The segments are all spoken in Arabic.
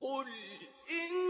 قل إن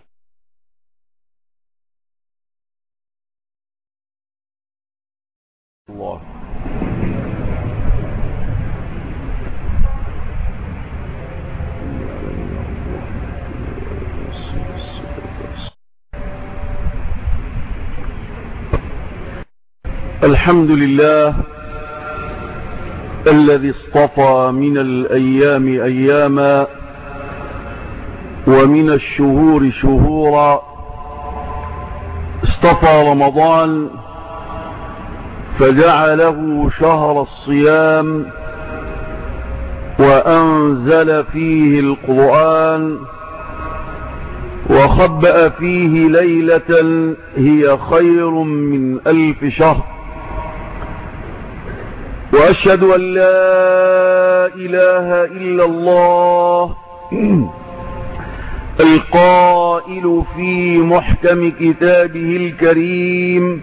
الحمد لله الذي اصطفى من الأيام أياما ومن الشهور شهورا. اصطفى رمضان فجعله شهر الصيام وأنزل فيه القرآن وخبأ فيه ليلة هي خير من ألف شهر. وأشهد أن لا إله إلا الله القائل في محكم كتابه الكريم.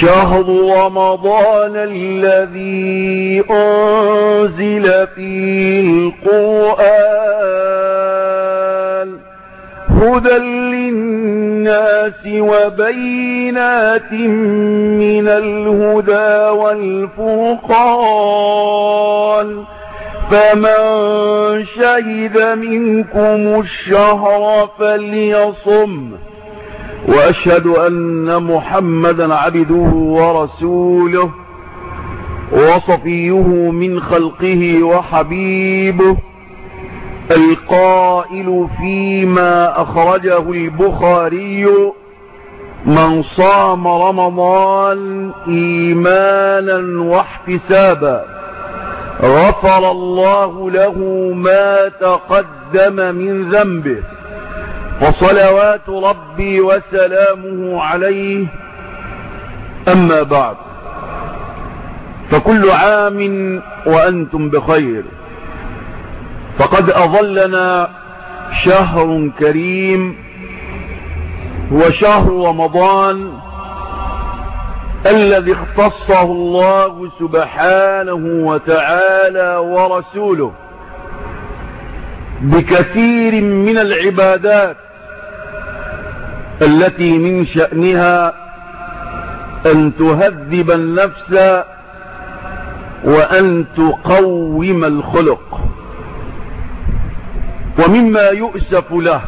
شهر رمضان الذي أنزل فيه القرآن. هدى للناس وبينات من الهدى والفرقان. فمن شهد منكم الشهر فليصم. وأشهد أن محمدا عبده ورسوله وصفيه من خلقه وحبيبه. القائل فيما أخرجه البخاري من صام رمضان إيمانا واحتسابا. غفر الله له ما تقدم من ذنبه. وصلوات ربي وسلامه عليه. أما بعد فكل عام وأنتم بخير. فقد أظلنا شهر كريم هو شهر رمضان الذي اختصه الله سبحانه وتعالى ورسوله بكثير من العبادات التي من شأنها أن تهذب النفس وأن تقوم الخلق. ومما يؤسف له.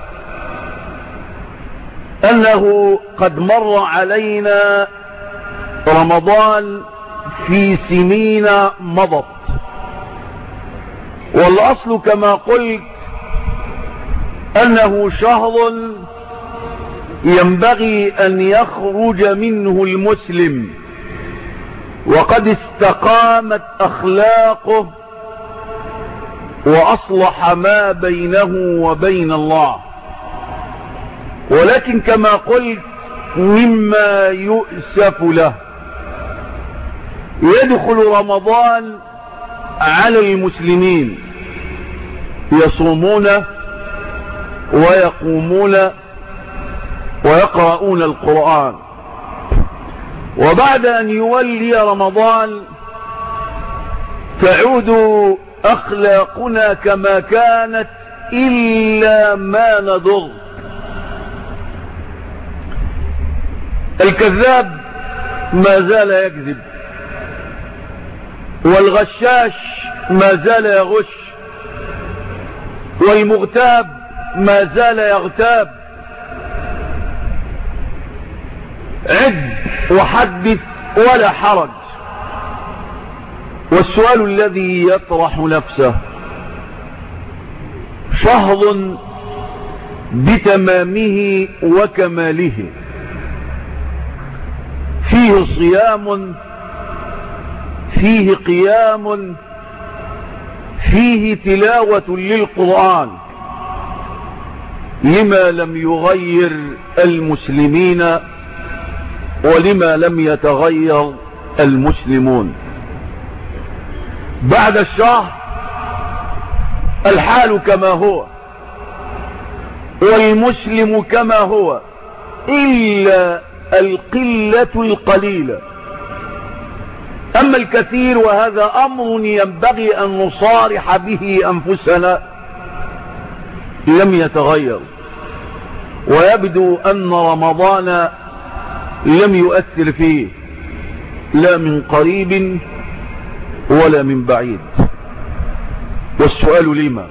أنه قد مر علينا رمضان في سنين مضت. والأصل كما قلت أنه شهر ينبغي أن يخرج منه المسلم. وقد استقامت أخلاقه وأصلح ما بينه وبين الله. ولكن كما قلت مما يؤسف له. يدخل رمضان على المسلمين. يصومون ويقومون ويقرؤون القرآن. وبعد أن يولي رمضان تعود أخلاقنا كما كانت إلا ما نضر. الكذاب ما زال يكذب والغشاش ما زال يغش والمغتاب ما زال يغتاب. عد وحدث ولا حرج. والسؤال الذي يطرح نفسه شهر بتمامه وكماله. فيه صيام فيه قيام فيه تلاوة للقرآن. لما لم يغير المسلمين ولما لم يتغير المسلمون؟ بعد الشهر الحال كما هو والمسلم كما هو إلا القلة القليلة. أما الكثير وهذا أمر ينبغي أن نصارح به أنفسنا لم يتغير ويبدو أن رمضان لم يؤثر فيه لا من قريب ولا من بعيد. والسؤال لما؟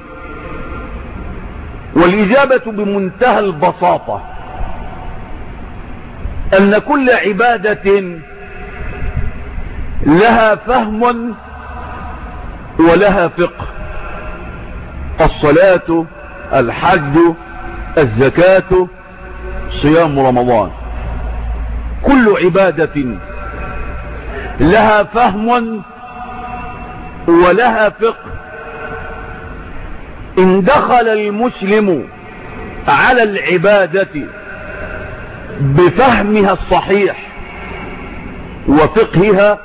والإجابة بمنتهى البساطة. أن كل عبادة لها فهم ولها فقه. الصلاة الحج الزكاة صيام رمضان. كل عبادة لها فهم ولها فقه. إن دخل المسلم على العبادة بفهمها الصحيح وفقهها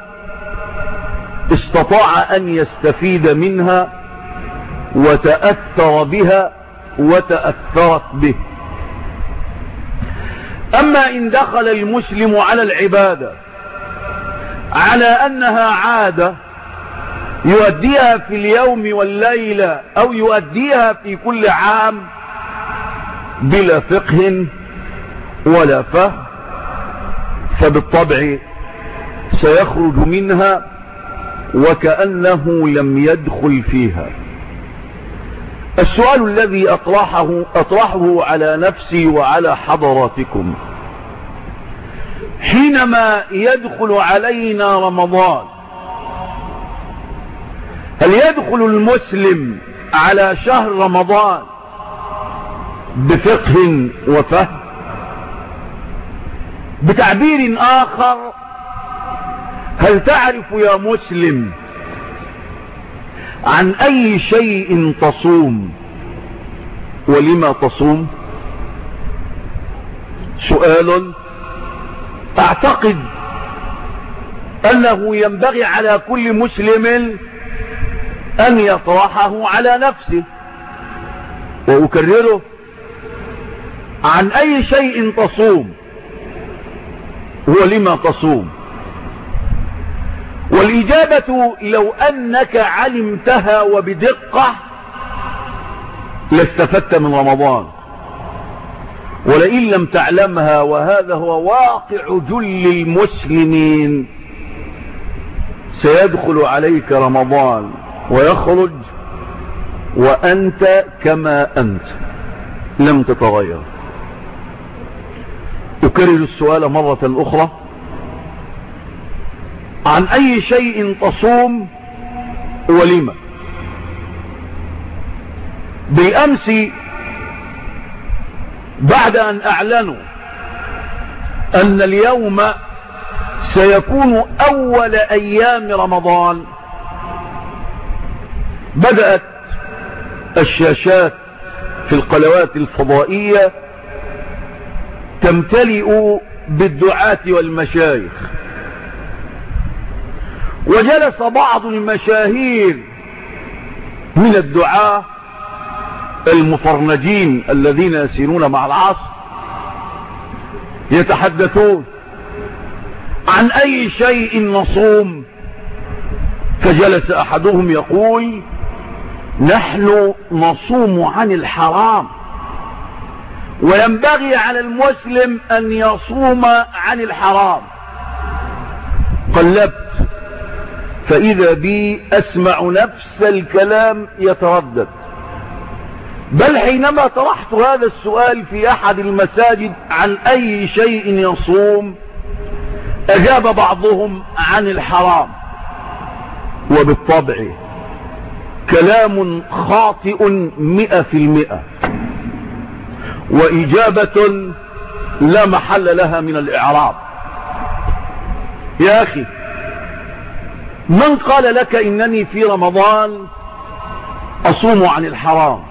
استطاع أن يستفيد منها وتأثر بها وتأثرت به. أما إن دخل المسلم على العبادة على أنها عادة يؤديها في اليوم والليلة أو يؤديها في كل عام بلا فقه ولا فهم فبالطبع سيخرج منها وكأنه لم يدخل فيها. السؤال الذي أطرحه, أطرحه على نفسي وعلى حضراتكم حينما يدخل علينا رمضان هل يدخل المسلم على شهر رمضان بفقه وفهم بتعبير آخر هل تعرف يا مسلم عن أي شيء تصوم؟ ولما تصوم؟ سؤال أعتقد أنه ينبغي على كل مسلم أن يطرحه على نفسه. وأكرره عن أي شيء تصوم. ولما تصوم. والإجابة لو أنك علمتها وبدقة لاستفدت من رمضان. ولئن لم تعلمها وهذا هو واقع جل المسلمين. سيدخل عليك رمضان. ويخرج وأنت كما أنت. لم تتغير. أكرر السؤال مرة أخرى. عن أي شيء تصوم ولما بالأمس بعد أن أعلنوا أن اليوم سيكون أول أيام رمضان بدأت الشاشات في القنوات الفضائية تمتلئ بالدعاة والمشايخ. وجلس بعض المشاهير من الدعاة المفرنجين الذين يسيرون مع العصر يتحدثون عن أي شيء نصوم. فجلس أحدهم يقول نحن نصوم عن الحرام. وينبغي على المسلم أن يصوم عن الحرام. قلبت فإذا بي أسمع نفس الكلام يتردد. بل حينما طرحت هذا السؤال في أحد المساجد عن أي شيء يصوم أجاب بعضهم عن الحرام. وبالطبع كلام خاطئ مئة في المئة. وإجابة لا محل لها من الإعراب. يا أخي من قال لك إنني في رمضان أصوم عن الحرام؟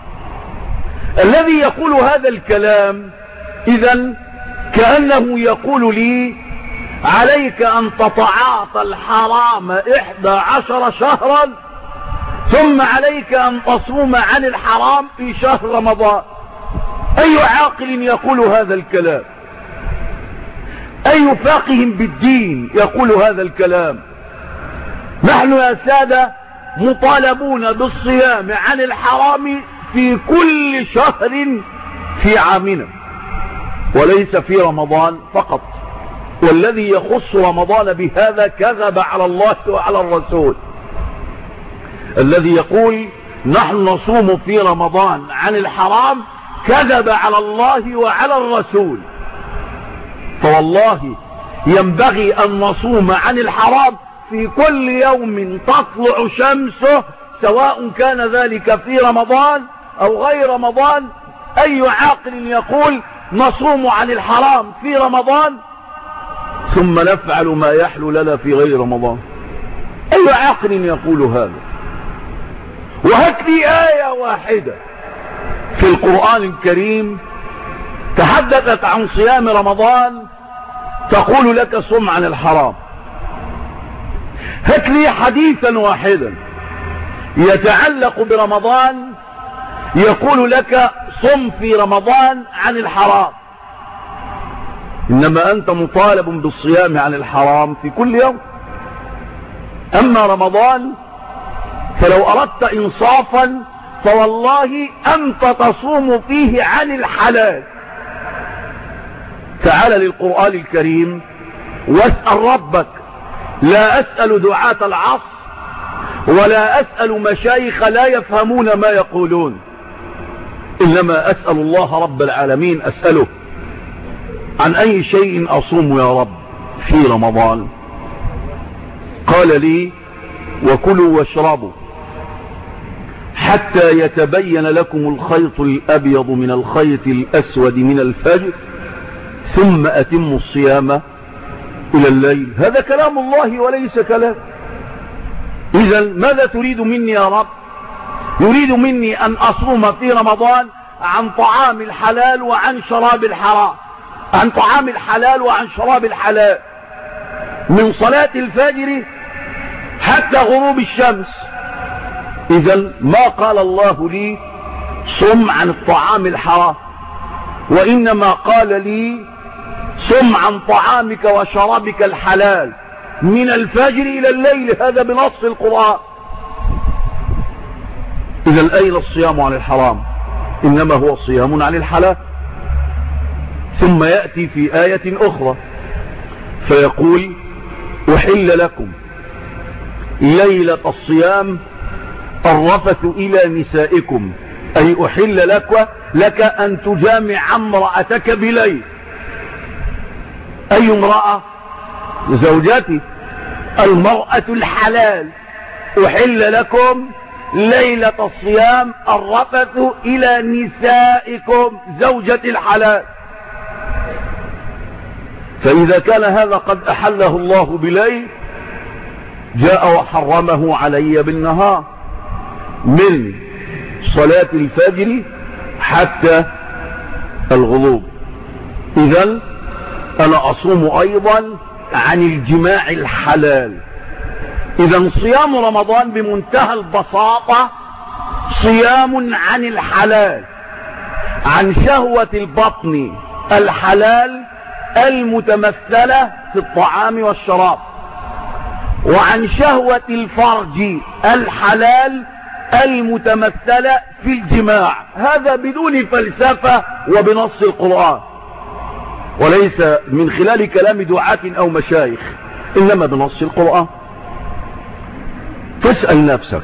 الذي يقول هذا الكلام إذا كأنه يقول لي عليك أن تتعاطى الحرام إحدى عشر شهرا ثم عليك أن تصوم عن الحرام في شهر رمضان. أي عاقل يقول هذا الكلام؟ أي فاقه بالدين يقول هذا الكلام؟ نحن يا سادة مطالبون بالصيام عن الحرام في كل شهر في عامنا وليس في رمضان فقط. والذي يخص رمضان بهذا كذب على الله وعلى الرسول. الذي يقول نحن نصوم في رمضان عن الحرام كذب على الله وعلى الرسول. فوالله ينبغي أن نصوم عن الحرام في كل يوم تطلع شمسه سواء كان ذلك في رمضان أو غير رمضان. أي عاقل يقول نصوم عن الحرام في رمضان ثم نفعل ما يحلو لنا في غير رمضان. أي عاقل يقول هذا؟ وهات لي آية واحدة. في القرآن الكريم تحدثت عن صيام رمضان تقول لك صم عن الحرام. هات لي حديثا واحدا يتعلق برمضان يقول لك صم في رمضان عن الحرام. إنما أنت مطالب بالصيام عن الحرام في كل يوم. أما رمضان فلو أردت إنصافا فوالله أنت تصوم فيه عن الحلال. تعال للقرآن الكريم واسأل ربك. لا أسأل دعاة العصر ولا أسأل مشايخ لا يفهمون ما يقولون. إنما أسأل الله رب العالمين أسأله عن أي شيء أصوم يا رب في رمضان. قال لي وكلوا واشربوا. حتى يتبين لكم الخيط الأبيض من الخيط الأسود من الفجر ثم أتموا الصيام إلى الليل. هذا كلام الله وليس كلام. إذا ماذا تريد مني يا رب؟ يريد مني أن أصوم في رمضان عن طعام الحلال وعن شراب الحرام. عن طعام الحلال وعن شراب الحلال. من صلاة الفجر حتى غروب الشمس. إذا ما قال الله لي صم عن الطعام الحرام وإنما قال لي صم عن طعامك وشرابك الحلال من الفجر إلى الليل هذا بنص القرآن. إذا أين الصيام عن الحرام؟ إنما هو صيام عن الحلال. ثم يأتي في آية أخرى فيقول أحل لكم ليلة الصيام الرفث إلى نسائكم. أي أحل لك, لك أن تجامع امرأتك بليل. أي امرأة؟ زوجتي المرأة الحلال. أحل لكم ليلة الصيام الرفث إلى نسائكم زوجة الحلال. فإذا كان هذا قد أحله الله بليل جاء وحرمه علي بالنهار. من صلاة الفجر حتى الغروب. إذا أنا أصوم أيضا عن الجماع الحلال. إذا صيام رمضان بمنتهى البساطة صيام عن الحلال. عن شهوة البطن الحلال المتمثلة في الطعام والشراب. وعن شهوة الفرج الحلال المتمثلة في الجماع. هذا بدون فلسفة وبنص القرآن. وليس من خلال كلام دعاة أو مشايخ إنما بنص القرآن. تسأل نفسك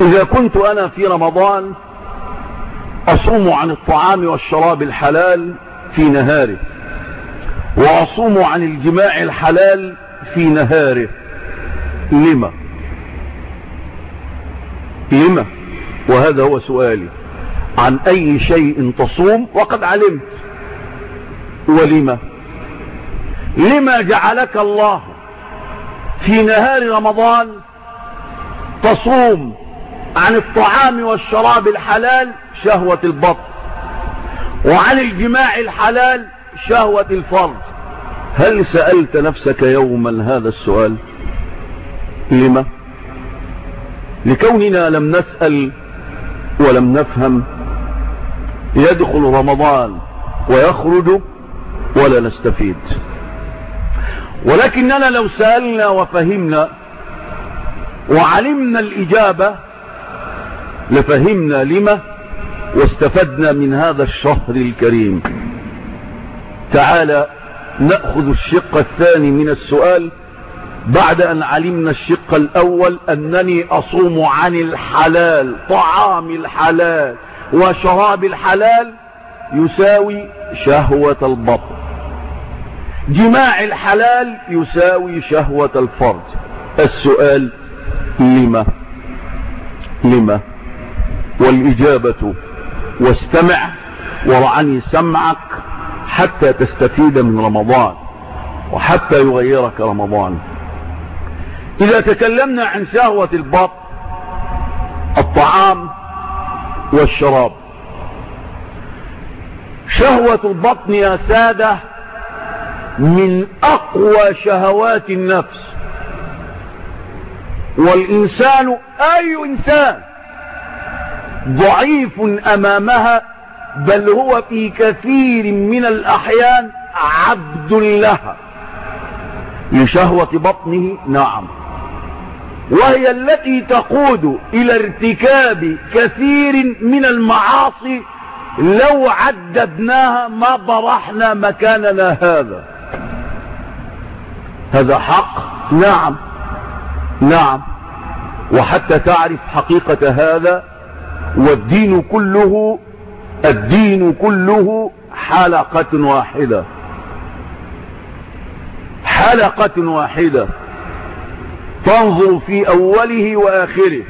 إذا كنت أنا في رمضان أصوم عن الطعام والشراب الحلال في نهاره وأصوم عن الجماع الحلال في نهاره لما؟ لما؟ وهذا هو سؤالي. عن أي شيء تصوم وقد علمت. ولما؟ لما جعلك الله في نهار رمضان تصوم عن الطعام والشراب الحلال شهوة البطن وعن الجماع الحلال شهوة الفرج. هل سألت نفسك يوما هذا السؤال؟ لما؟ لكوننا لم نسأل ولم نفهم يدخل رمضان ويخرج ولا نستفيد. ولكننا لو سألنا وفهمنا وعلمنا الإجابة لفهمنا لما واستفدنا من هذا الشهر الكريم. تعالى نأخذ الشق الثاني من السؤال بعد أن علمنا الشق الأول أنني أصوم عن الحلال طعام الحلال وشراب الحلال يساوي شهوة البطن. جماع الحلال يساوي شهوة الفرج. السؤال لما؟ لما؟ والإجابة واستمع ورعني سمعك حتى تستفيد من رمضان وحتى يغيرك رمضان. إذا تكلمنا عن شهوة البطن الطعام والشراب. شهوة البطن يا سادة من أقوى شهوات النفس. والإنسان أي إنسان ضعيف أمامها بل هو في كثير من الأحيان عبد لها. لشهوة بطنه نعم. وهي التي تقود إلى ارتكاب كثير من المعاصي لو عددناها ما برحنا مكاننا هذا. هذا حق؟ نعم. نعم. وحتى تعرف حقيقة هذا والدين كله الدين كله حلقة واحدة. حلقة واحدة. تنظر في أوله وآخره.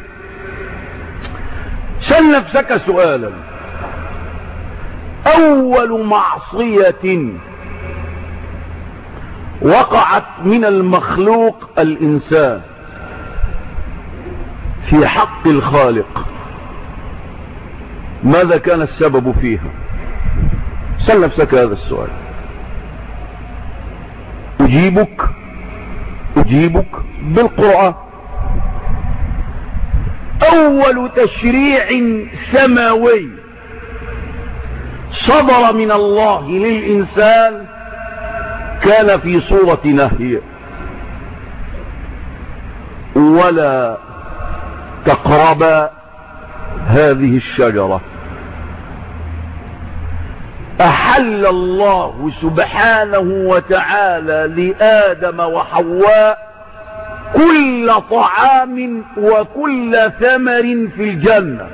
سل نفسك سؤالا. أول معصية وقعت من المخلوق الإنسان في حق الخالق. ماذا كان السبب فيها؟ سل نفسك هذا السؤال. أجيبك أجيبك بالقرآن. أول تشريع سماوي صدر من الله للإنسان كان في صورة نهي. ولا تقرب هذه الشجرة. أحل الله سبحانه وتعالى لآدم وحواء كل طعام وكل ثمر في الجنة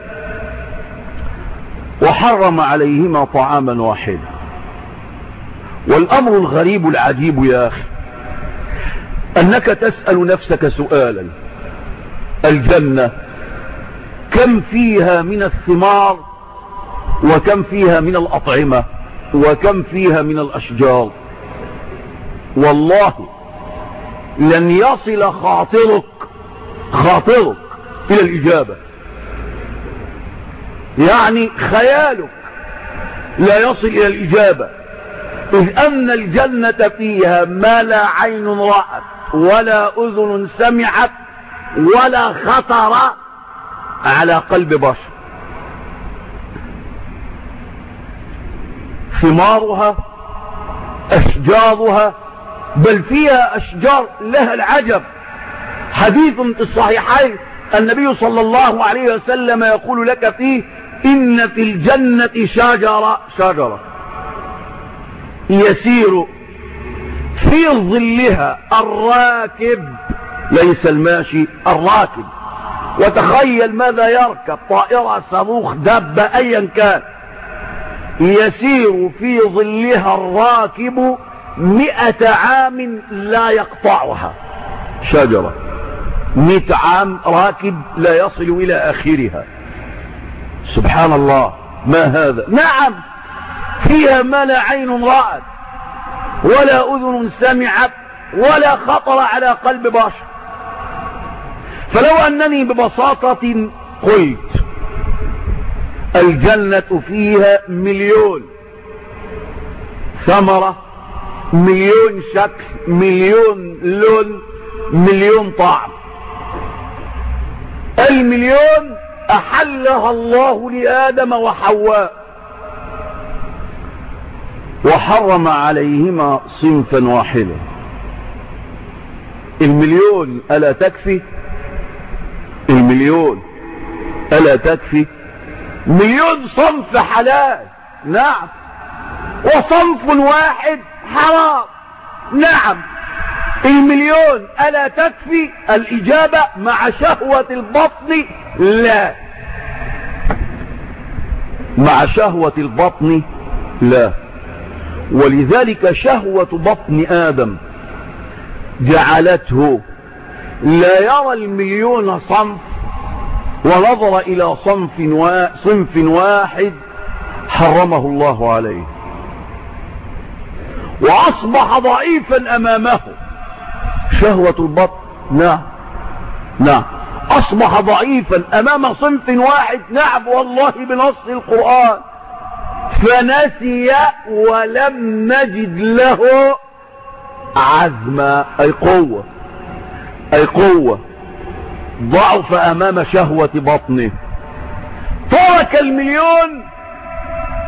وحرم عليهما طعاما واحدا. والأمر الغريب العجيب يا أخي أنك تسأل نفسك سؤالا الجنة كم فيها من الثمار؟ وكم فيها من الأطعمة وكم فيها من الأشجار. والله لن يصل خاطرك خاطرك إلى الإجابة. يعني خيالك لا يصل إلى الإجابة. إذ أن الجنة فيها ما لا عين رأت ولا أذن سمعت ولا خطر على قلب بشر. ثمارها أشجارها بل فيها أشجار لها العجب. حديث في الصحيحين النبي صلى الله عليه وسلم يقول لك فيه إن في الجنة شجرة شجرة. يسير في ظلها الراكب ليس الماشي الراكب. وتخيل ماذا يركب طائرة صاروخ دابة ايا كان. يسير في ظلها الراكب مئة عام لا يقطعها. شجرة مئة عام راكب لا يصل إلى آخرها. سبحان الله ما هذا؟ نعم فيها ما لا عين رأت ولا أذن سمعت ولا خطر على قلب بشر. فلو أنني ببساطة قلت الجنة فيها مليون. ثمرة مليون شكل مليون لون مليون طعم. المليون أحلها الله لآدم وحواء. وحرم عليهما صنفا واحدا. المليون ألا تكفي؟ المليون ألا تكفي؟ مليون صنف حلال. نعم. وصنف واحد حرام. نعم. المليون ألا تكفي الإجابة مع شهوة البطن؟ لا. مع شهوة البطن؟ لا. ولذلك شهوة بطن آدم جعلته لا يرى المليون صنف ونظر إلى صنف, وا... صنف واحد حرمه الله عليه. وأصبح ضعيفا أمامه. شهوة البطن. نعم. نعم. أصبح ضعيفا أمام صنف واحد. نعم والله بنص القرآن. فنسي ولم نجد له عزما. أي قوة. أي قوة. ضعف أمام شهوة بطنه. ترك المليون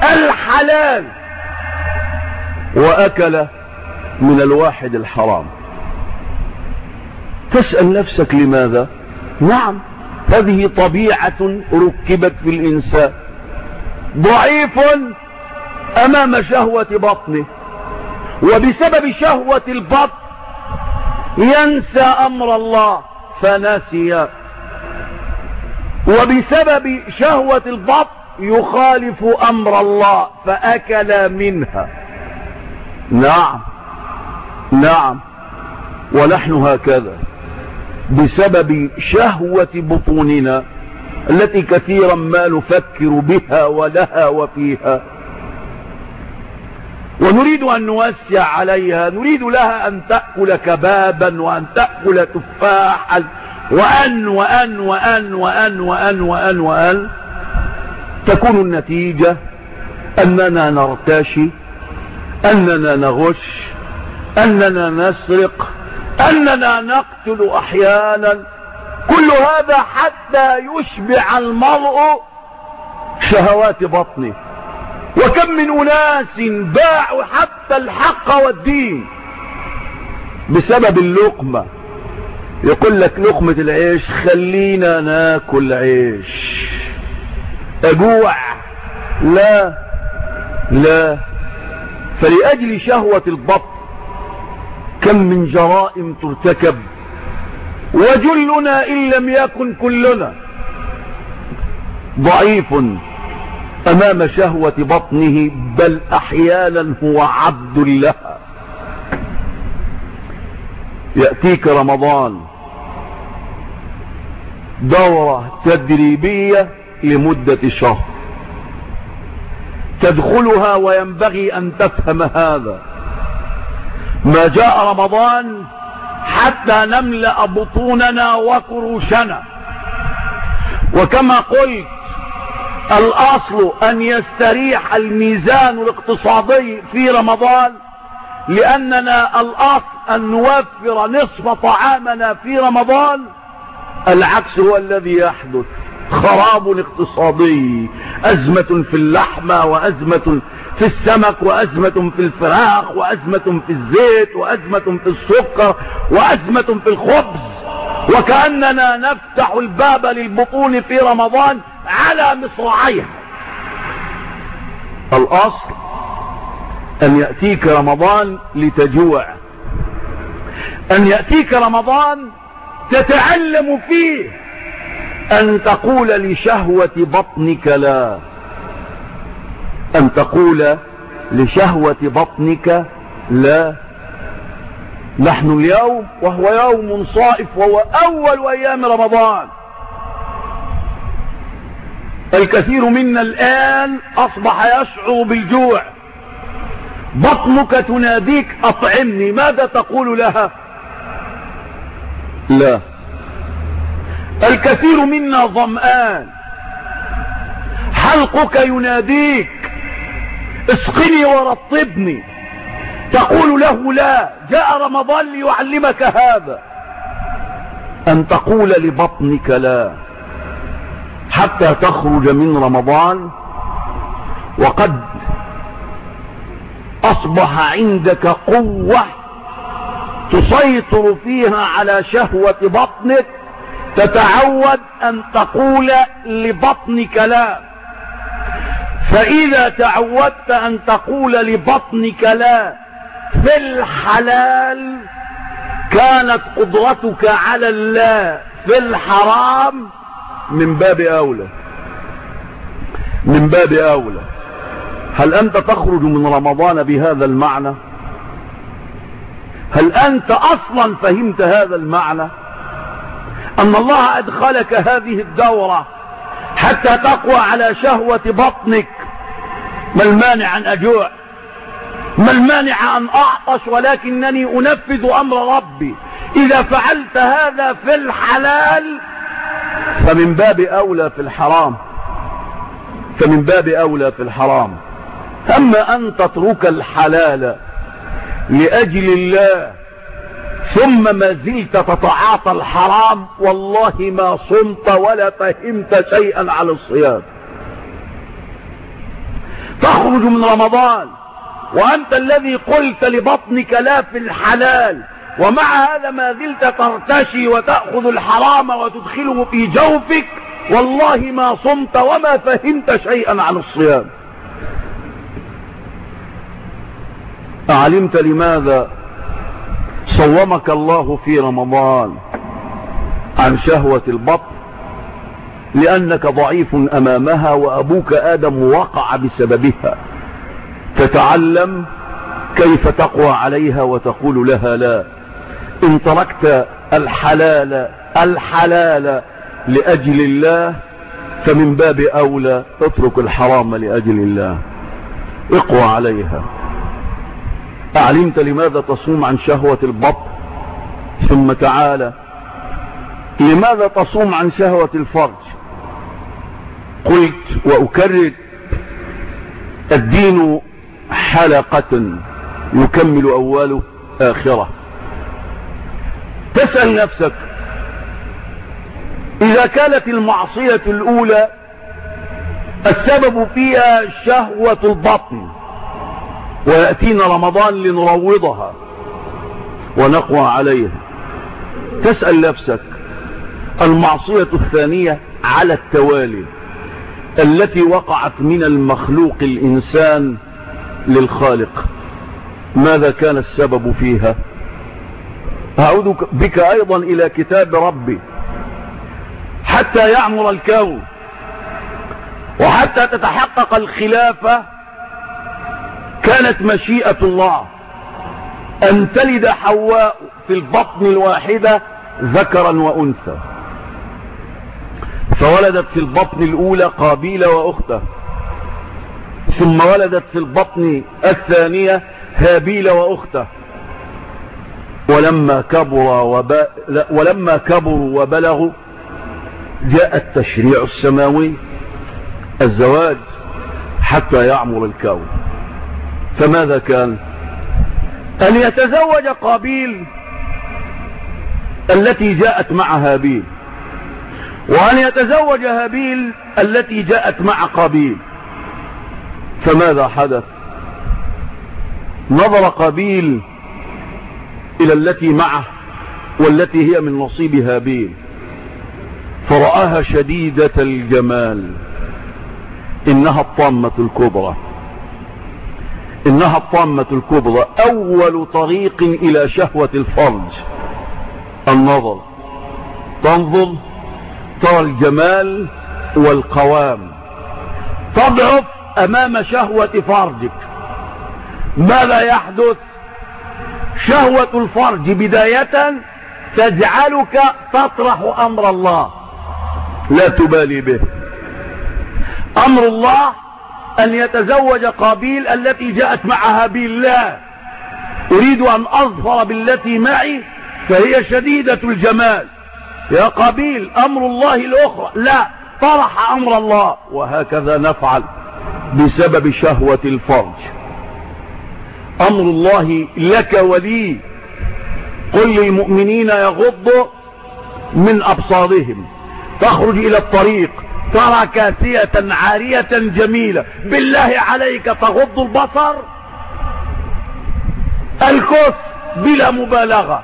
الحلال وأكل من الواحد الحرام. تسأل نفسك لماذا؟ نعم هذه طبيعة ركبت في الإنسان. ضعيف أمام شهوة بطنه. وبسبب شهوة البطن ينسى أمر الله. فنسي. وبسبب شهوة البطن يخالف أمر الله فأكل منها. نعم نعم. ونحن هكذا. بسبب شهوة بطوننا التي كثيرا ما نفكر بها ولها وفيها. ونريد أن نوسع عليها نريد لها أن تأكل كبابا وأن تأكل تفاحا. وأن وأن وأن وأن وأن وأن وأن. تكون النتيجة أننا نرتشي أننا نغش أننا نسرق أننا نقتل أحيانا. كل هذا حتى يشبع المرء شهوات بطنه. وكم من أناس باعوا حتى الحق والدين بسبب اللقمة. يقول لك لقمة العيش خلينا ناكل عيش. أجوع. لا لا. فلأجل شهوة البطن كم من جرائم ترتكب. وجلنا إن لم يكن كلنا. ضعيف. أمام شهوة بطنه بل أحيانا هو عبد لها. يأتيك رمضان. دورة تدريبية لمدة شهر. تدخلها وينبغي أن تفهم هذا. ما جاء رمضان حتى نملأ بطوننا وكروشنا. وكما قلت الأصل أن يستريح الميزان الاقتصادي في رمضان لأننا الأصل أن نوفر نصف طعامنا في رمضان. العكس هو الذي يحدث. خراب اقتصادي أزمة في اللحمة وأزمة في السمك وأزمة في الفراخ وأزمة في الزيت وأزمة في السكر وأزمة في الخبز. وكأننا نفتح الباب للبطون في رمضان على مصراعيها. الأصل أن يأتيك رمضان لتجوع. أن يأتيك رمضان تتعلم فيه. أن تقول لشهوة بطنك لا. أن تقول لشهوة بطنك لا. نحن اليوم وهو يوم صائف وهو أول أيام رمضان. الكثير منا الآن أصبح يشعر بالجوع. بطنك تناديك أطعمني ماذا تقول لها؟ لا. الكثير منا ظمآن. حلقك يناديك اسقني ورطبني. تقول له لا جاء رمضان ليعلمك هذا. أن تقول لبطنك لا حتى تخرج من رمضان وقد أصبح عندك قوة تسيطر فيها على شهوة بطنك تتعود أن تقول لبطنك لا. فإذا تعودت أن تقول لبطنك لا في الحلال كانت قدرتك على الله في الحرام من باب أولى. من باب أولى. هل أنت تخرج من رمضان بهذا المعنى؟ هل أنت أصلا فهمت هذا المعنى؟ أن الله أدخلك هذه الدورة حتى تقوى على شهوة بطنك. ما المانع أن أجوع؟ ما المانع أن أعطش ولكنني أنفذ أمر ربي؟ إذا فعلت هذا في الحلال فمن باب أولى في الحرام. فمن باب أولى في الحرام. أما أن تترك الحلال لأجل الله ثم ما زلت تتعاطى الحرام والله ما صمت ولا فهمت شيئا عن الصيام. تخرج من رمضان. وأنت الذي قلت لبطنك لا في الحلال ومع هذا ما زلت ترتشي وتأخذ الحرام وتدخله في جوفك والله ما صمت وما فهمت شيئا عن الصيام. أعلمت لماذا صومك الله في رمضان عن شهوة البطن؟ لأنك ضعيف أمامها وأبوك آدم وقع بسببها. تتعلم كيف تقوى عليها وتقول لها لا. إن تركت الحلال الحلال لأجل الله فمن باب أولى اترك الحرام لأجل الله. اقوى عليها. أعلمت لماذا تصوم عن شهوة البطن؟ ثم تعالى لماذا تصوم عن شهوة الفرج؟ قلت وأكرر الدين حلقة يكمل أوله آخرة. تسأل نفسك إذا كانت المعصية الأولى السبب فيها شهوة البطن ويأتينا رمضان لنروضها ونقوى عليها. تسأل نفسك المعصية الثانية على التوالي التي وقعت من المخلوق الإنسان للخالق. ماذا كان السبب فيها؟ أعود بك أيضا إلى كتاب ربي. حتى يعمر الكون. وحتى تتحقق الخلافة كانت مشيئة الله. أن تلد حواء في البطن الواحدة ذكرا وأنثى. فولدت في البطن الأولى قابيل وأخته ثم ولدت في البطن الثانية هابيل وأخته. ولما كبر وب... ولما كبروا وبلغوا جاء التشريع السماوي الزواج حتى يعمر الكون. فماذا كان؟ أن يتزوج قابيل التي جاءت مع هابيل وأن يتزوج هابيل التي جاءت مع قابيل فماذا حدث؟ نظر قابيل إلى التي معه والتي هي من نصيب هابيل فرآها شديدة الجمال إنها الطامة الكبرى. إنها الطامة الكبرى أول طريق إلى شهوة الفرج. النظر تنظر ترى الجمال والقوام. تضعف أمام شهوة فرجك ماذا يحدث؟ شهوة الفرج بداية تجعلك تطرح أمر الله. لا تبالي به. أمر الله أن يتزوج قابيل التي جاءت مع هابيل لا أريد أن أظفر بالتي معي فهي شديدة الجمال. يا قابيل أمر الله الأخرى. لا طرح أمر الله. وهكذا نفعل. بسبب شهوة الفرج. أمر الله لك ولي. قل للمؤمنين يغضوا من أبصارهم. تخرج إلى الطريق. ترى كاسية عارية جميلة. بالله عليك تغض البصر. الكف بلا مبالغة.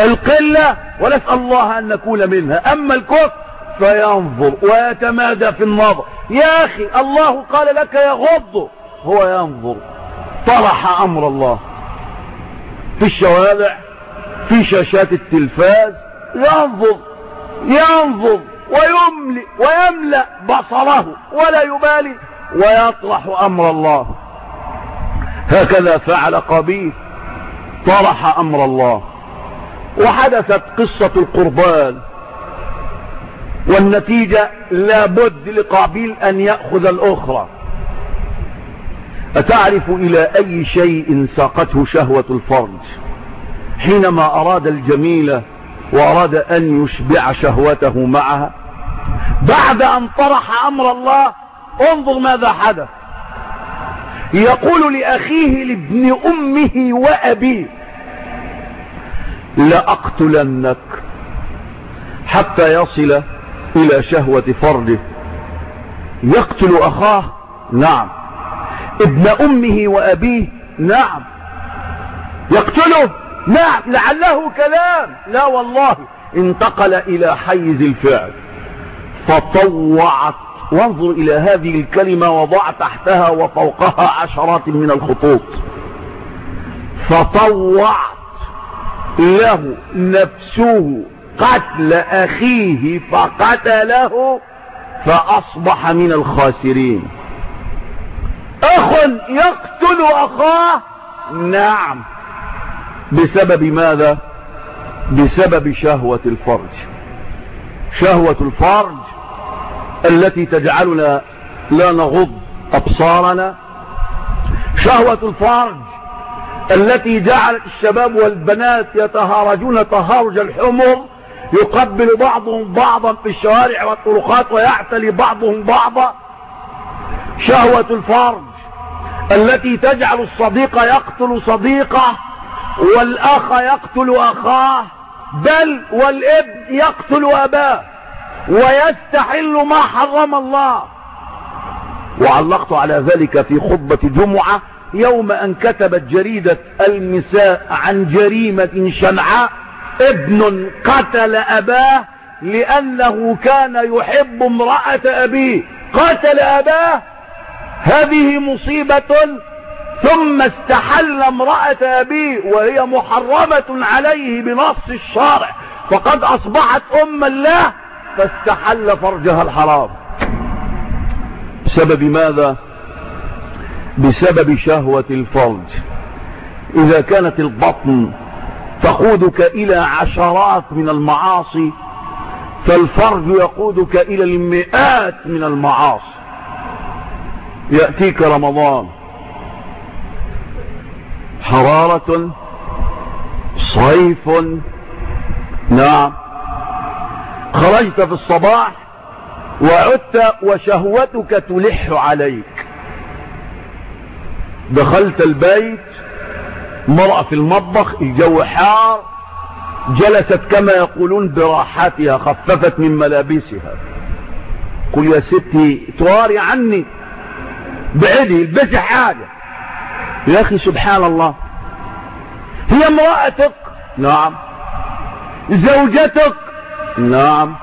القلة ونسأل الله أن نكون منها. أما الكف فينظر ويتمادى في النظر. يا أخي الله قال لك يغض هو ينظر. طرح أمر الله. في الشوارع في شاشات التلفاز ينظر ينظر ويملئ ويملأ بصره ولا يبالي ويطرح أمر الله. هكذا فعل قبيل طرح أمر الله. وحدثت قصة القربان. والنتيجة لابد لقابيل أن يأخذ الأخرى. أتعرف إلى أي شيء ساقته شهوة الفرج؟ حينما أراد الجميلة وأراد أن يشبع شهوته معها بعد أن طرح أمر الله انظر ماذا حدث. يقول لأخيه لابن أمه وأبيه لأقتلنك حتى يصل إلى شهوة فرجه يقتل أخاه؟ نعم. ابن أمه وأبيه؟ نعم. يقتله؟ نعم. لعله كلام. لا والله. انتقل إلى حيز الفعل. فطوعت. وانظر إلى هذه الكلمة وضع تحتها وفوقها عشرات من الخطوط. فطوعت. له نفسه. قتل أخيه فقتله فأصبح من الخاسرين. أخ يقتل أخاه؟ نعم. بسبب ماذا؟ بسبب شهوة الفرج. شهوة الفرج التي تجعلنا لا نغض أبصارنا. شهوة الفرج التي جعلت الشباب والبنات يتهارجون تهارج الحمر يقبل بعضهم بعضا في الشوارع والطرقات ويعتلي بعضهم بعضا. شهوة الفرج التي تجعل الصديق يقتل صديقه والأخ يقتل أخاه بل والابن يقتل أباه ويستحل ما حرم الله. وعلقت على ذلك في خطبة جمعة يوم أن كتبت جريدة المساء عن جريمة شنعاء ابن قتل أباه لأنه كان يحب امرأة أبيه. قتل أباه. هذه مصيبة. ثم استحل امرأة أبيه وهي محرمة عليه بنص الشارع. فقد أصبحت أما له فاستحل فرجها الحرام. بسبب ماذا؟ بسبب شهوة الفرج. إذا كانت البطن تقودك إلى عشرات من المعاصي فالفرج يقودك إلى المئات من المعاصي. يأتيك رمضان حرارة صيف نعم. خرجت في الصباح وعدت وشهوتك تلح عليك. دخلت البيت مرأة في المطبخ الجو حار جلست كما يقولون براحتها خففت من ملابسها. قل يا ستي تواري عني. بعدي البسي حاجة. يا أخي سبحان الله. هي امرأتك. نعم. زوجتك. نعم.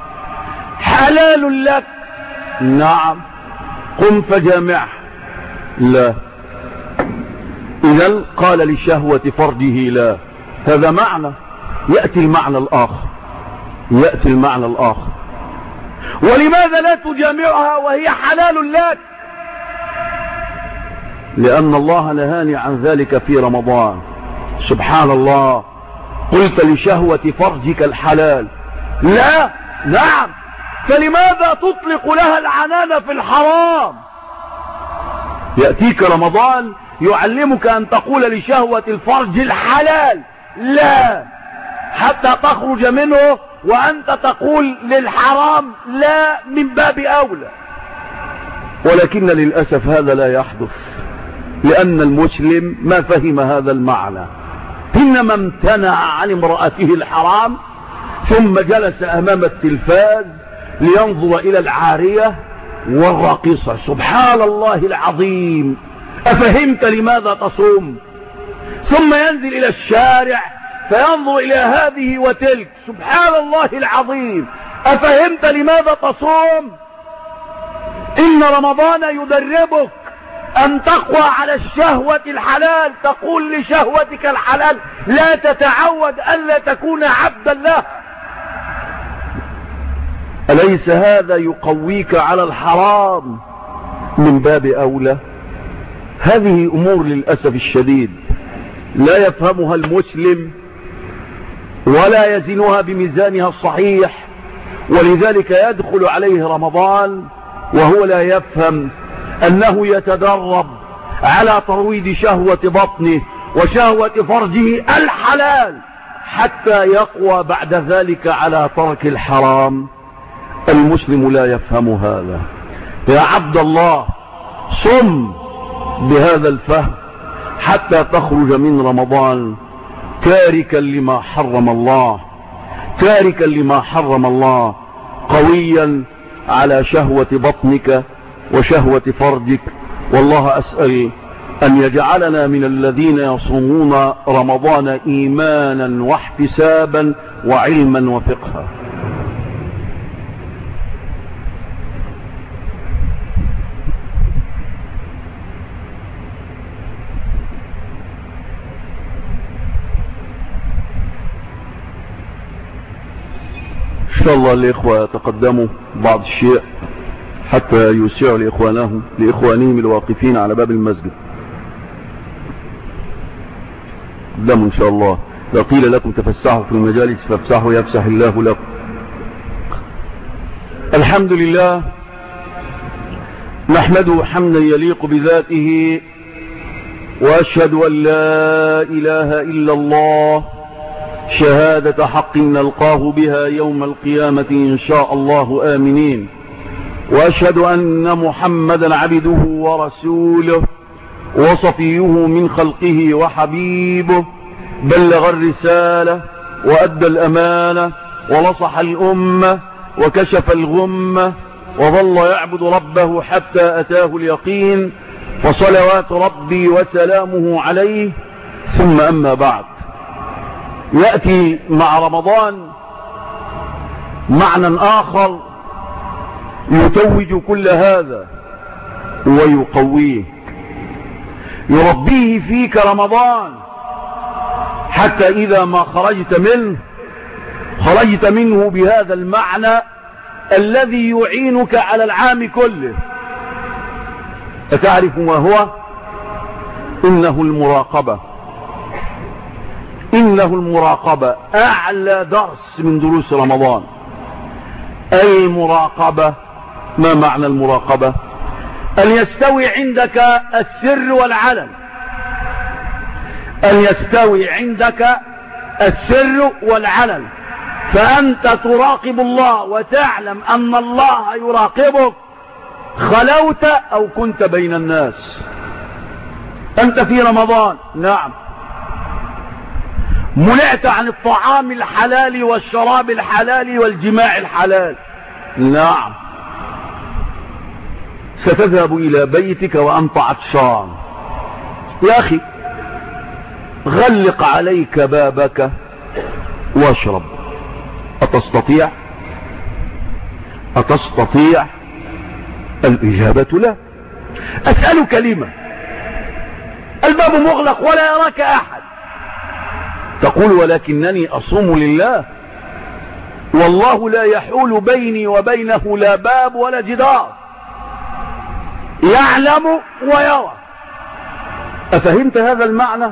حلال لك. نعم. قم فجامعه لا. اذا قال لشهوة فرجه لا. هذا معنى. يأتي المعنى الآخر. يأتي المعنى الآخر. ولماذا لا تجامعها وهي حلال لك؟ لأن الله نهاني عن ذلك في رمضان. سبحان الله. قلت لشهوة فرجك الحلال. لا. نعم. فلماذا تطلق لها العنان في الحرام؟ يأتيك رمضان يعلمك أن تقول لشهوة الفرج الحلال لا. حتى تخرج منه وأنت تقول للحرام لا من باب أولى. ولكن للأسف هذا لا يحدث لأن المسلم ما فهم هذا المعنى. إنما امتنع عن امرأته الحرام ثم جلس أمام التلفاز لينظر إلى العارية والراقصة سبحان الله العظيم. أفهمت لماذا تصوم؟ ثم ينزل إلى الشارع فينظر إلى هذه وتلك. سبحان الله العظيم. أفهمت لماذا تصوم؟ إن رمضان يدربك أن تقوى على الشهوة الحلال. تقول لشهوتك الحلال لا تتعود ألا تكون عبدا له. أليس هذا يقويك على الحرام؟ من باب أولى هذه أمور للأسف الشديد لا يفهمها المسلم ولا يزنها بميزانها الصحيح ولذلك يدخل عليه رمضان وهو لا يفهم أنه يتدرب على ترويض شهوة بطنه وشهوة فرجه الحلال حتى يقوى بعد ذلك على ترك الحرام. المسلم لا يفهم هذا. يا عبد الله صم بهذا الفهم حتى تخرج من رمضان تاركا لما حرم الله تاركا لما حرم الله قويا على شهوة بطنك وشهوة فرجك. والله أسأل أن يجعلنا من الذين يصومون رمضان إيمانا واحتسابا وعلما وفقها. شاء الله الإخوة يتقدموا بعض الشيء حتى يسيعوا لإخوانهم لإخوانهم الواقفين على باب المسجد. قدموا إن شاء الله. لو قيل لكم تفسحوا في المجالس فافسحوا يفسح الله لكم. الحمد لله نحمده حمدا يليق بذاته وأشهد أن لا إله إلا الله شهادة حق نلقاه بها يوم القيامة إن شاء الله آمنين. وأشهد أن محمدا عبده ورسوله وصفيه من خلقه وحبيبه بلغ الرسالة وأدى الأمانة ونصح الأمة وكشف الغمة وظل يعبد ربه حتى أتاه اليقين فصلوات ربي وسلامه عليه. ثم أما بعد. يأتي مع رمضان معنى آخر يتوج كل هذا ويقويه. يربيه فيك رمضان حتى إذا ما خرجت منه خرجت منه بهذا المعنى الذي يعينك على العام كله. أتعرف ما هو؟ إنه المراقبة. إنه المراقبة. أعلى درس من دروس رمضان. المراقبة ما معنى المراقبة؟ أن يستوي عندك السر والعلن. أن يستوي عندك السر والعلن. فأنت تراقب الله وتعلم أن الله يراقبك. خلوت أو كنت بين الناس. أنت في رمضان؟ نعم. منعت عن الطعام الحلال والشراب الحلال والجماع الحلال. نعم. ستذهب إلى بيتك وأنت عطشان يا أخي غلق عليك بابك واشرب. أتستطيع؟ أتستطيع الإجابة لا. أسأل كلمة الباب مغلق ولا يراك أحد. تقول ولكنني أصوم لله والله لا يحول بيني وبينه لا باب ولا جدار. يعلم ويرى. أفهمت هذا المعنى؟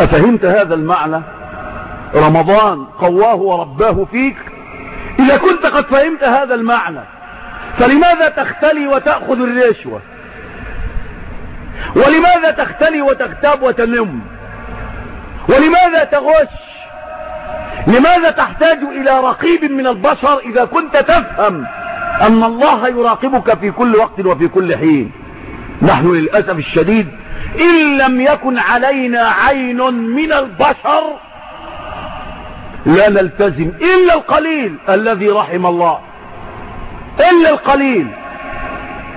أفهمت هذا المعنى؟ رمضان قواه ورباه فيك؟ إذا كنت قد فهمت هذا المعنى فلماذا تختلي وتأخذ الرشوة؟ ولماذا تختلي وتغتاب وتنم؟ ولماذا تغش؟ لماذا تحتاج إلى رقيب من البشر إذا كنت تفهم أن الله يراقبك في كل وقت وفي كل حين؟ نحن للأسف الشديد إن لم يكن علينا عين من البشر لا نلتزم إلا القليل الذي رحم الله. إلا القليل.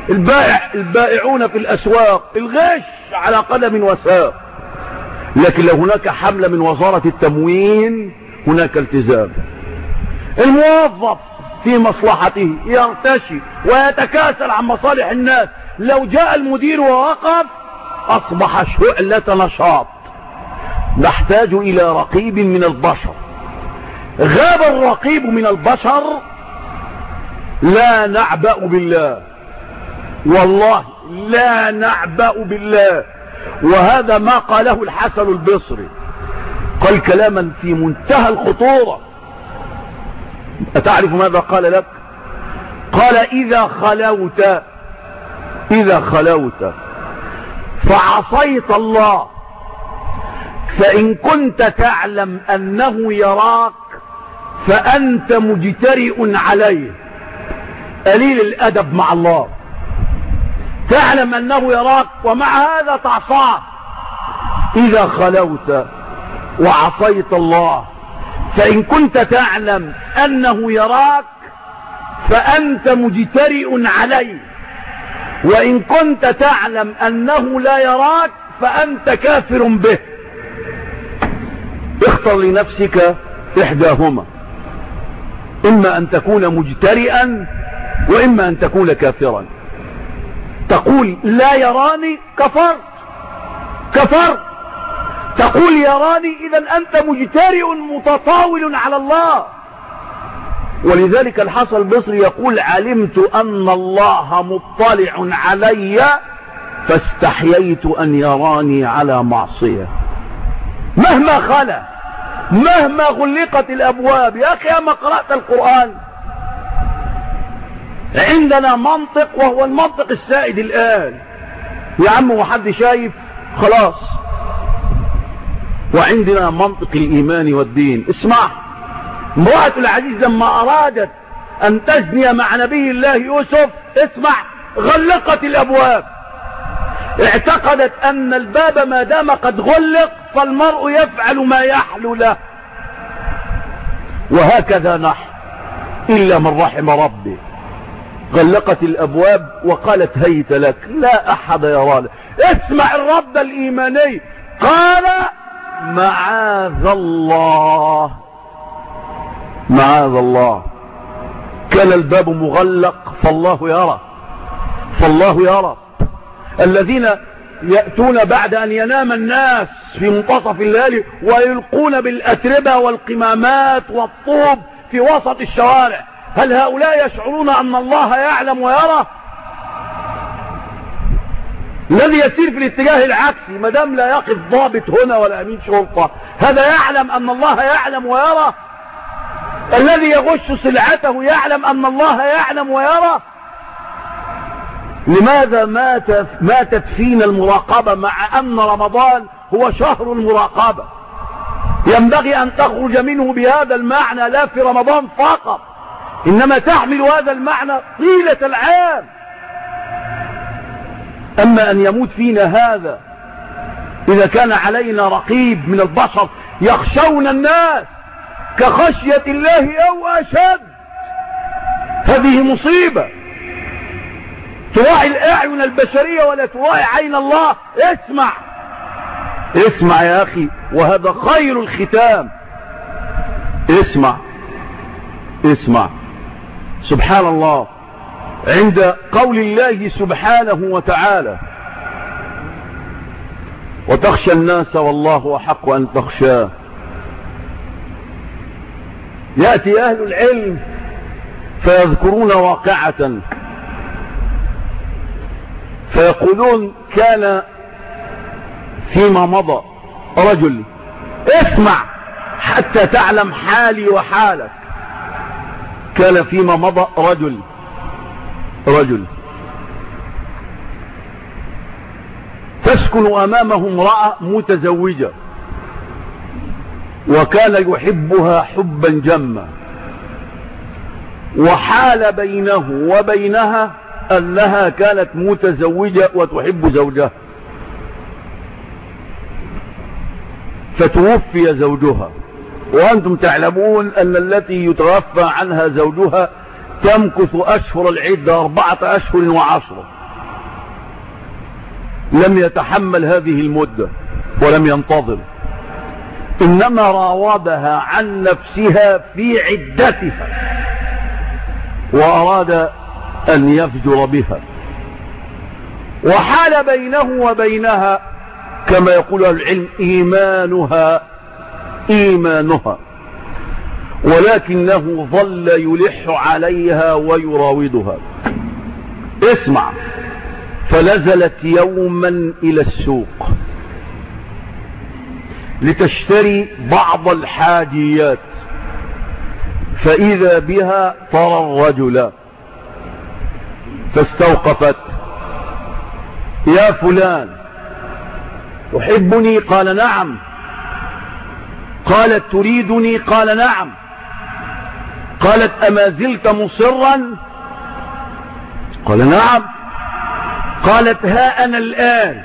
البائع البائعون في الأسواق الغش على قدم وساق. لكن لو هناك حملة من وزارة التموين هناك التزام. الموظف في مصلحته يرتشي ويتكاسل عن مصالح الناس. لو جاء المدير ووقف أصبح شعلة نشاط. نحتاج إلى رقيب من البشر. غاب الرقيب من البشر لا نعبأ بالله. والله لا نعبأ بالله. وهذا ما قاله الحسن البصري. قال كلاما في منتهى الخطورة. أتعرف ماذا قال لك؟ قال إذا خلوت إذا خلوت فعصيت الله فإن كنت تعلم أنه يراك فأنت مجترئ عليه. قليل الأدب مع الله. تعلم أنه يراك ومع هذا تعصاه. إذا خلوت وعصيت الله فإن كنت تعلم أنه يراك فأنت مجترئ عليه. وإن كنت تعلم أنه لا يراك فأنت كافر به. اختر لنفسك إحداهما. إما أن تكون مجترئا وإما أن تكون كافرا. تقول لا يراني كفرت كفرت تقول يراني إذا أنت مجترئ متطاول على الله. ولذلك الحسن البصري يقول علمت أن الله مطلع علي فاستحييت أن يراني على معصية. مهما خلا مهما غلقت الأبواب يا أخي أما قرأت القرآن عندنا منطق وهو المنطق السائد الآن. يا عم وحد شايف؟ خلاص. وعندنا منطق الإيمان والدين. اسمع امرأة العزيز لما أرادت أن تزني مع نبي الله يوسف اسمع غلقت الأبواب. اعتقدت أن الباب ما دام قد غلق فالمرء يفعل ما يحلو له. وهكذا نحن إلا من رحم ربي غلقت الأبواب وقالت هيت لك. لا أحد يرانا اسمع الرد الإيماني. قال معاذ الله. معاذ الله. كان الباب مغلق. فالله يرى. فالله يرى. الذين يأتون بعد أن ينام الناس في منتصف الليل ويلقون بالأتربة والقمامات والطوب في وسط الشوارع. هل هؤلاء يشعرون أن الله يعلم ويرى؟ الذي يسير في الاتجاه العكسي ما دام لا يقف ضابط هنا ولا امين شرطة هذا يعلم أن الله يعلم ويرى؟ الذي يغش سلعته يعلم أن الله يعلم ويرى؟ لماذا ماتت, ماتت فينا المراقبة مع أن رمضان هو شهر المراقبة؟ ينبغي أن تخرج منه بهذا المعنى لا في رمضان فقط. إنما تحمل هذا المعنى طيلة العام. أما أن يموت فينا هذا إذا كان علينا رقيب من البشر يخشون الناس كخشية الله أو أشد هذه مصيبة. تراعي الأعين البشرية ولا تراعي عين الله؟ اسمع. اسمع يا أخي وهذا خير الختام. اسمع. اسمع. سبحان الله عند قول الله سبحانه وتعالى وتخشى الناس والله أحق أن تخشاه يأتي أهل العلم فيذكرون واقعة فيقولون كان فيما مضى رجل اسمع حتى تعلم حالي وحالك. كان فيما مضى رجل. رجل. تسكن أمامه امرأة متزوجة. وكان يحبها حبا جما. وحال بينه وبينها أنها كانت متزوجة وتحب زوجها. فتوفي زوجها. وأنتم تعلمون أن التي يتوفى عنها زوجها تمكث أشهر العدة أربعة أشهر وعشرة لم يتحمل هذه المدة ولم ينتظر. إنما راودها عن نفسها في عدتها. وأراد أن يفجر بها. وحال بينه وبينها كما يقول العلم إيمانها إيمانها. ولكنه ظل يلح عليها ويراودها. اسمع. فنزلت يوما إلى السوق. لتشتري بعض الحاجيات. فإذا بها ترى الرجل. فاستوقفت. يا فلان تحبني قال نعم. قالت تريدني؟ قال نعم. قالت أما زلت مصرا؟ قال نعم. قالت ها أنا الآن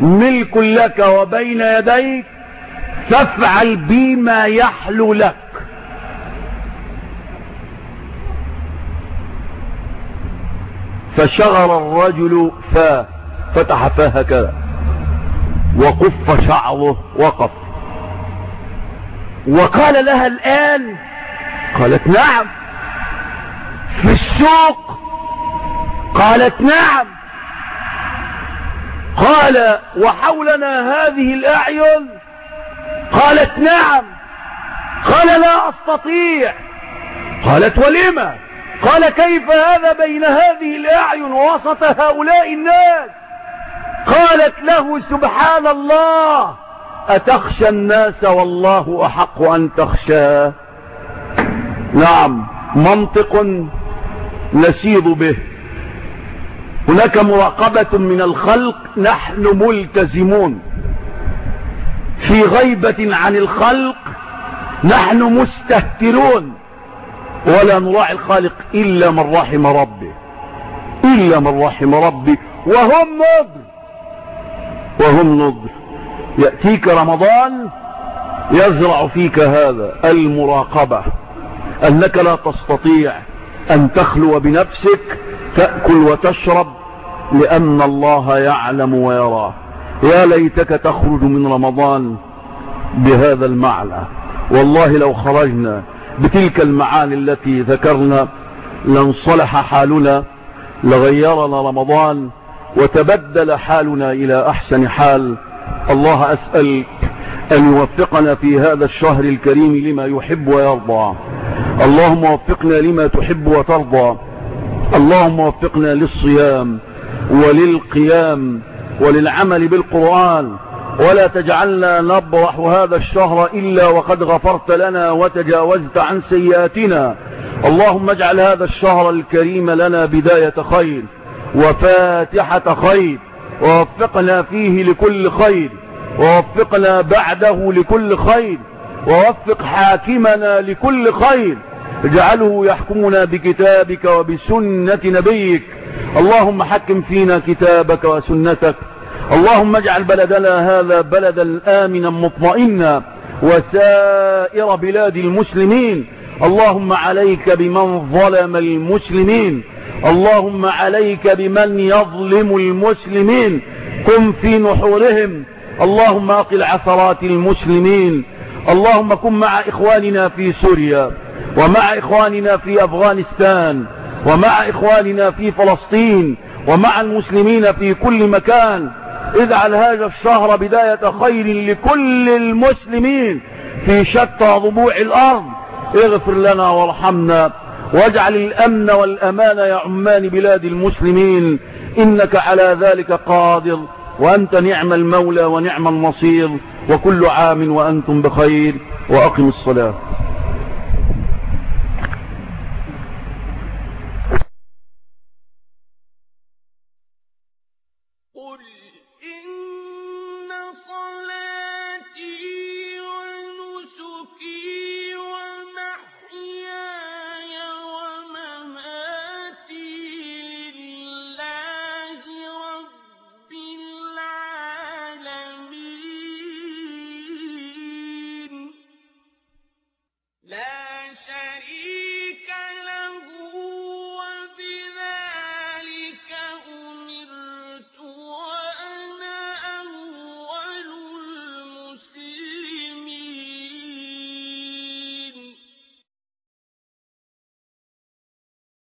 ملك لك وبين يديك فافعل بي ما يحلو لك. فشغر الرجل فاه فتح فاه هكذا وقف شعره وقف. وقال لها الآن قالت نعم. في السوق؟ قالت نعم. قال وحولنا هذه الأعين؟ قالت نعم. قال لا أستطيع. قالت ولما؟ قال كيف هذا بين هذه الأعين وسط هؤلاء الناس؟ قالت له سبحان الله. أتخشى الناس والله أحق أن تخشاه نعم منطق نسيض به. هناك مراقبة من الخلق نحن ملتزمون. في غيبة عن الخلق نحن مستهترون. ولا نراعي الخالق إلا من رحم ربه. إلا من رحم ربي وهم نضر وهم نضر يأتيك رمضان يزرع فيك هذا المراقبة أنك لا تستطيع أن تخلو بنفسك تأكل وتشرب لأن الله يعلم ويراه. يا ليتك تخرج من رمضان بهذا المعنى. والله لو خرجنا بتلك المعاني التي ذكرنا لانصلح حالنا لغيرنا رمضان وتبدل حالنا إلى أحسن حال. الله أسأل أن يوفقنا في هذا الشهر الكريم لما يحب ويرضى. اللهم وفقنا لما تحب وترضى. اللهم وفقنا للصيام وللقيام وللعمل بالقرآن. ولا تجعلنا نبرح هذا الشهر إلا وقد غفرت لنا وتجاوزت عن سيئاتنا. اللهم اجعل هذا الشهر الكريم لنا بداية خير وفاتحة خير. ووفقنا فيه لكل خير ووفقنا بعده لكل خير ووفق حاكمنا لكل خير. اجعله يحكمنا بكتابك وبسنة نبيك. اللهم حكم فينا كتابك وسنتك. اللهم اجعل بلدنا هذا بلدا آمنا مطمئنا وسائر بلاد المسلمين. اللهم عليك بمن ظلم المسلمين. اللهم عليك بمن يظلم المسلمين. قم في نحورهم. اللهم أقل عثرات المسلمين. اللهم كن مع إخواننا في سوريا ومع إخواننا في أفغانستان ومع إخواننا في فلسطين ومع المسلمين في كل مكان. اجعل هذا الشهر بداية خير لكل المسلمين. في شتى ضبوع الأرض اغفر لنا وارحمنا. واجعل الأمن والأمان يعمان بلاد المسلمين إنك على ذلك قادر وأنت نعم المولى ونعم النصير وكل عام وأنتم بخير وأقم الصلاة.